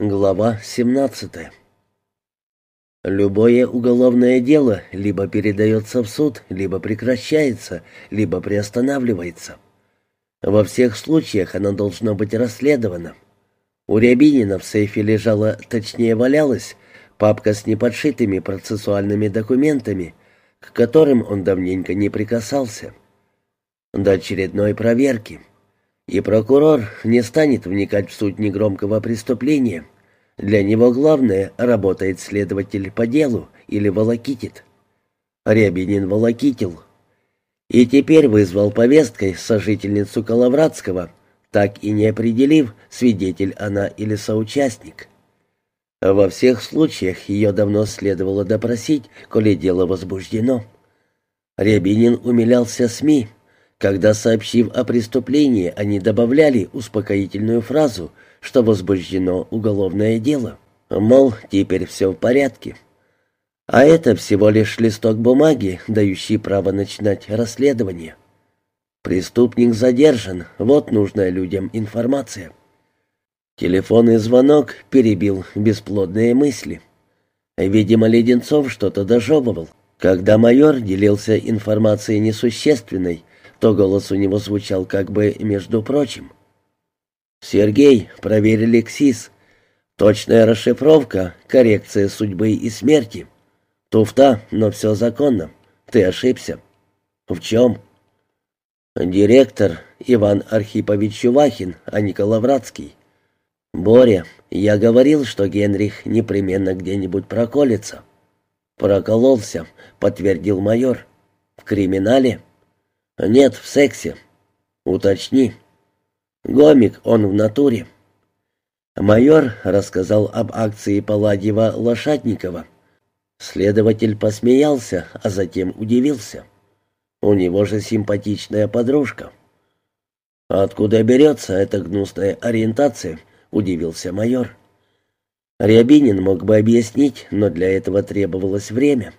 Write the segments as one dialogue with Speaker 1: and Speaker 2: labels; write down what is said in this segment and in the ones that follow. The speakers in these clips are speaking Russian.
Speaker 1: Глава 17 Любое уголовное дело либо передается в суд, либо прекращается, либо приостанавливается. Во всех случаях оно должно быть расследовано. У Рябинина в сейфе лежала, точнее валялась, папка с неподшитыми процессуальными документами, к которым он давненько не прикасался. До очередной проверки — и прокурор не станет вникать в суть негромкого преступления. Для него главное, работает следователь по делу или волокитит. Рябинин волокитил. И теперь вызвал повесткой сожительницу Коловратского, так и не определив, свидетель она или соучастник. Во всех случаях ее давно следовало допросить, коли дело возбуждено. Рябинин умилялся СМИ, когда, сообщив о преступлении, они добавляли успокоительную фразу, что возбуждено уголовное дело. Мол, теперь все в порядке. А это всего лишь листок бумаги, дающий право начинать расследование. Преступник задержан, вот нужная людям информация. Телефонный звонок перебил бесплодные мысли. Видимо, Леденцов что-то дожевывал. Когда майор делился информацией несущественной, то голос у него звучал как бы между прочим. «Сергей, проверили КСИС. Точная расшифровка, коррекция судьбы и смерти. Туфта, но все законно. Ты ошибся». «В чем?» «Директор Иван Архипович Чувахин, а не Коловратский. Боря, я говорил, что Генрих непременно где-нибудь проколется». «Прокололся», — подтвердил майор. «В криминале?» «Нет, в сексе». «Уточни». «Гомик, он в натуре». Майор рассказал об акции Палладьева-Лошадникова. Следователь посмеялся, а затем удивился. У него же симпатичная подружка. «Откуда берется эта гнусная ориентация?» — удивился майор. Рябинин мог бы объяснить, но для этого требовалось время.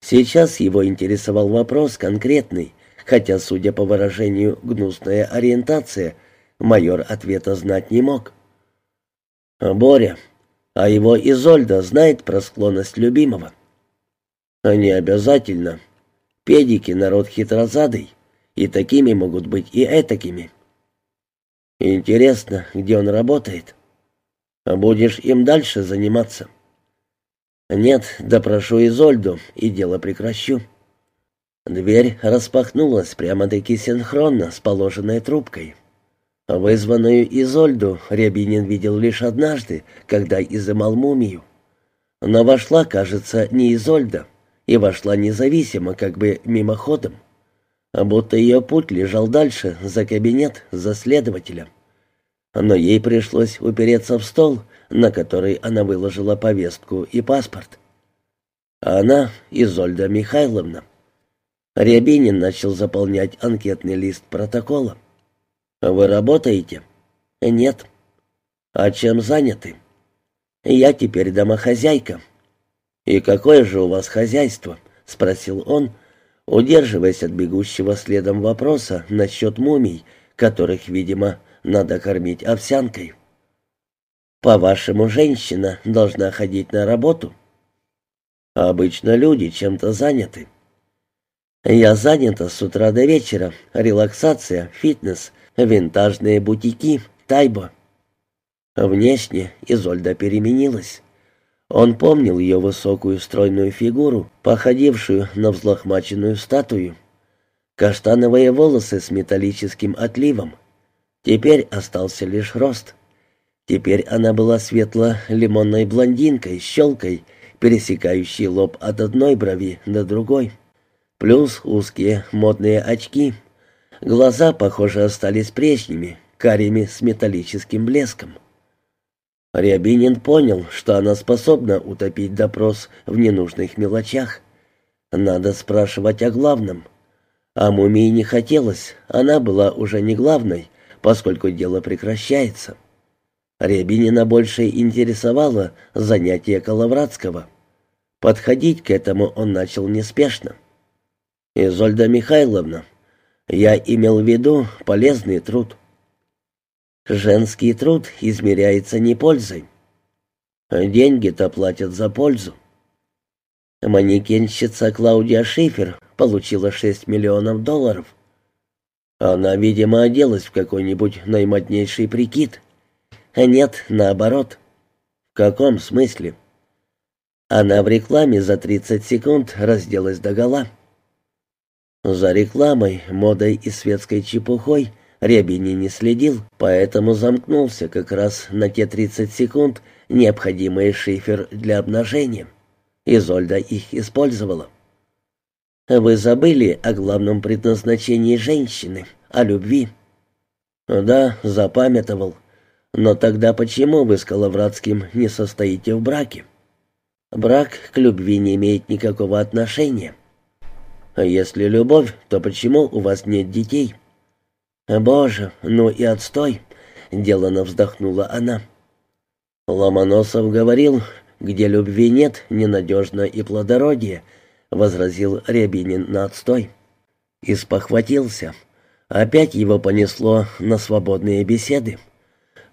Speaker 1: Сейчас его интересовал вопрос конкретный, хотя, судя по выражению «гнусная ориентация», майор ответа знать не мог. «Боря, а его Изольда знает про склонность любимого?» «Не обязательно. Педики — народ хитрозадый, и такими могут быть и этакими». «Интересно, где он работает?» «Будешь им дальше заниматься?» «Нет, допрошу Изольду, и дело прекращу». Дверь распахнулась прямо-таки синхронно с положенной трубкой. Вызванную Изольду Рябинин видел лишь однажды, когда изымал мумию. Но вошла, кажется, не Изольда, и вошла независимо, как бы мимоходом. Будто ее путь лежал дальше, за кабинет, за следователя. Но ей пришлось упереться в стол, на который она выложила повестку и паспорт. Она, Изольда Михайловна, Рябинин начал заполнять анкетный лист протокола. «Вы работаете?» «Нет». «А чем заняты?» «Я теперь домохозяйка». «И какое же у вас хозяйство?» — спросил он, удерживаясь от бегущего следом вопроса насчет мумий, которых, видимо, надо кормить овсянкой. «По-вашему, женщина должна ходить на работу?» «Обычно люди чем-то заняты». Я занята с утра до вечера. Релаксация, фитнес, винтажные бутики, тайбо. Внешне Изольда переменилась. Он помнил ее высокую стройную фигуру, походившую на взлохмаченную статую. Каштановые волосы с металлическим отливом. Теперь остался лишь рост. Теперь она была светло-лимонной блондинкой с щелкой, пересекающей лоб от одной брови до другой. Плюс узкие модные очки. Глаза, похоже, остались прежними, карими с металлическим блеском. Рябинин понял, что она способна утопить допрос в ненужных мелочах. Надо спрашивать о главном. А мумии не хотелось, она была уже не главной, поскольку дело прекращается. Рябинина больше интересовало занятие Коловратского. Подходить к этому он начал неспешно. «Изольда Михайловна, я имел в виду полезный труд». «Женский труд измеряется не пользой. Деньги-то платят за пользу. Манекенщица Клаудия Шифер получила 6 миллионов долларов. Она, видимо, оделась в какой-нибудь наимоднейший прикид. Нет, наоборот. В каком смысле? Она в рекламе за 30 секунд разделась догола. За рекламой, модой и светской чепухой Рябини не следил, поэтому замкнулся как раз на те 30 секунд, необходимые шифер для обнажения. Изольда их использовала. Вы забыли о главном предназначении женщины, о любви. Да, запамятовал. Но тогда почему вы с Коловратским не состоите в браке? Брак к любви не имеет никакого отношения. А если любовь, то почему у вас нет детей? Боже, ну и отстой, делано вздохнула она. Ломоносов говорил, где любви нет, ненадежно и плодородие, возразил Рябинин на отстой. И спохватился. Опять его понесло на свободные беседы.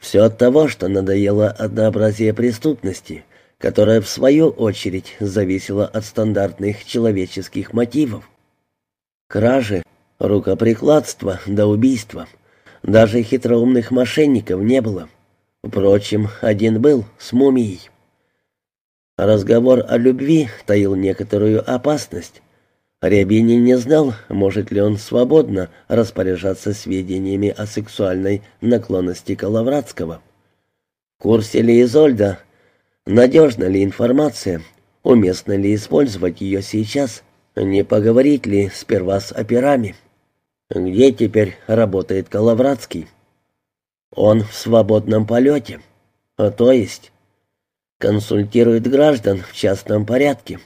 Speaker 1: Все от того, что надоело однообразие преступности, которая в свою очередь зависела от стандартных человеческих мотивов. Кражи, рукоприкладство до убийства. Даже хитроумных мошенников не было. Впрочем, один был с мумией. Разговор о любви таил некоторую опасность. Рябинин не знал, может ли он свободно распоряжаться сведениями о сексуальной наклонности Коловратского. В курсе ли Изольда Надежна ли информация? Уместно ли использовать ее сейчас? Не поговорить ли сперва с операми? Где теперь работает Коловратский? Он в свободном полете. А то есть консультирует граждан в частном порядке.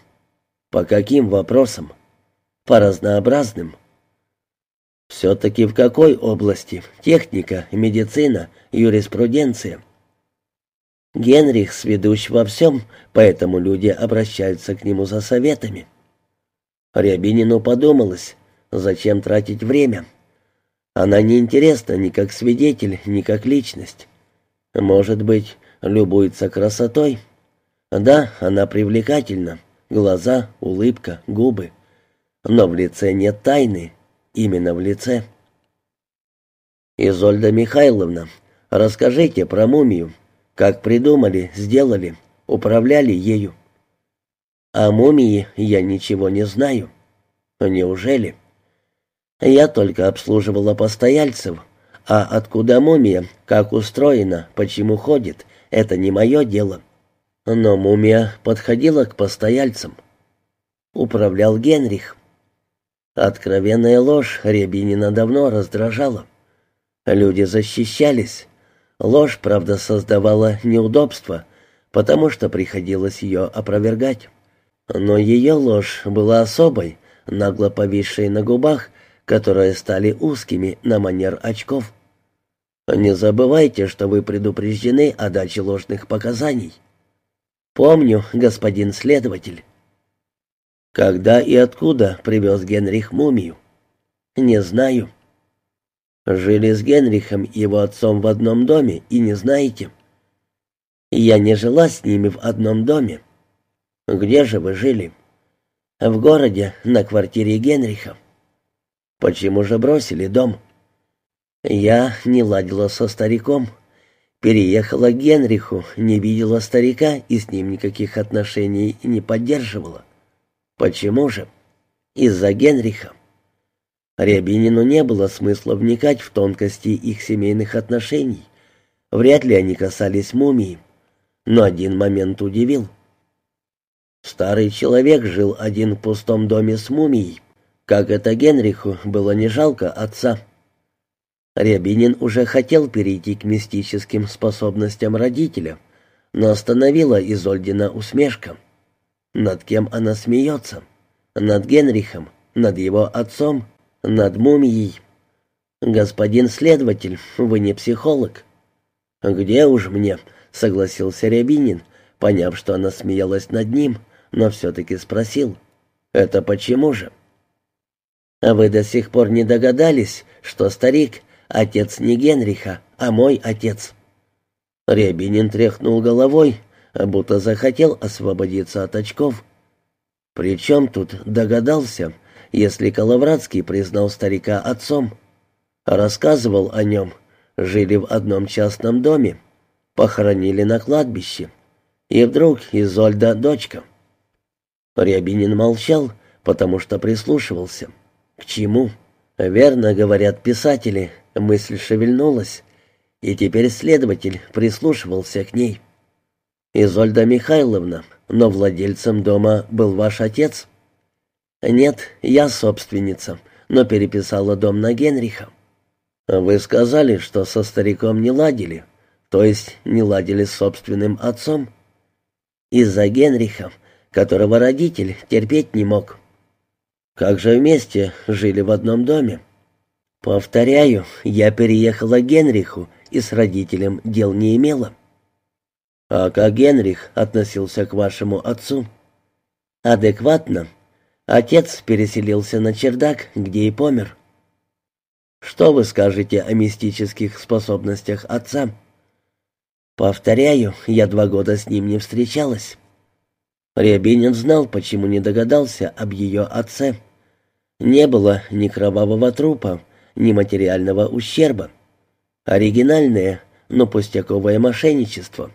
Speaker 1: По каким вопросам? По разнообразным. Все-таки в какой области? Техника, медицина, юриспруденция. Генрих сведущ во всем, поэтому люди обращаются к нему за советами. Рябинину подумалось, зачем тратить время. Она не интересна ни как свидетель, ни как личность. Может быть, любуется красотой? Да, она привлекательна. Глаза, улыбка, губы. Но в лице нет тайны. Именно в лице. «Изольда Михайловна, расскажите про мумию», как придумали, сделали, управляли ею. О мумии я ничего не знаю. Неужели? Я только обслуживала постояльцев, а откуда мумия, как устроена, почему ходит, это не мое дело. Но мумия подходила к постояльцам. Управлял Генрих. Откровенная ложь Рябинина давно раздражала. Люди защищались, Ложь, правда, создавала неудобства, потому что приходилось ее опровергать. Но ее ложь была особой, нагло повисшей на губах, которые стали узкими на манер очков. Не забывайте, что вы предупреждены о даче ложных показаний. Помню, господин следователь. Когда и откуда привез Генрих мумию? Не знаю. Жили с Генрихом и его отцом в одном доме, и не знаете? Я не жила с ними в одном доме. Где же вы жили? В городе, на квартире Генриха. Почему же бросили дом? Я не ладила со стариком. Переехала к Генриху, не видела старика и с ним никаких отношений не поддерживала. Почему же? Из-за Генриха. Рябинину не было смысла вникать в тонкости их семейных отношений. Вряд ли они касались мумии. Но один момент удивил. Старый человек жил один в пустом доме с мумией. Как это Генриху было не жалко отца. Рябинин уже хотел перейти к мистическим способностям родителя, но остановила Изольдина усмешка. Над кем она смеется? Над Генрихом? Над его отцом? над мумией. «Господин следователь, вы не психолог». «Где уж мне?» — согласился Рябинин, поняв, что она смеялась над ним, но все-таки спросил. «Это почему же?» «А вы до сих пор не догадались, что старик — отец не Генриха, а мой отец?» Рябинин тряхнул головой, будто захотел освободиться от очков. Причем тут догадался, если Коловратский признал старика отцом. Рассказывал о нем, жили в одном частном доме, похоронили на кладбище. И вдруг Изольда дочка. Рябинин молчал, потому что прислушивался. К чему? Верно говорят писатели, мысль шевельнулась, и теперь следователь прислушивался к ней. «Изольда Михайловна, но владельцем дома был ваш отец?» «Нет, я собственница, но переписала дом на Генриха». «Вы сказали, что со стариком не ладили, то есть не ладили с собственным отцом?» «Из-за Генриха, которого родитель терпеть не мог». «Как же вместе жили в одном доме?» «Повторяю, я переехала к Генриху и с родителем дел не имела». «А как Генрих относился к вашему отцу?» «Адекватно. Отец переселился на чердак, где и помер». Что вы скажете о мистических способностях отца? Повторяю, я два года с ним не встречалась. Рябинин знал, почему не догадался об ее отце. Не было ни кровавого трупа, ни материального ущерба. Оригинальное, но пустяковое мошенничество.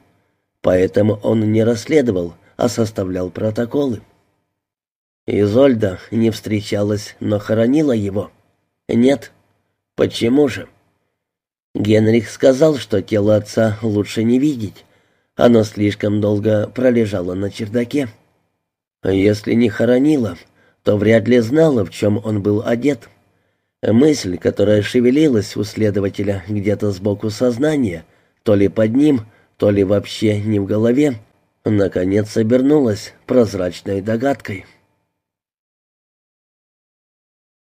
Speaker 1: Поэтому он не расследовал, а составлял протоколы. Изольда не встречалась, но хоронила его. Нет, Почему же? Генрих сказал, что тело отца лучше не видеть. Оно слишком долго пролежало на чердаке. Если не хоронила, то вряд ли знала, в чем он был одет. Мысль, которая шевелилась у следователя где-то сбоку сознания, то ли под ним, то ли вообще не в голове, наконец обернулась прозрачной догадкой.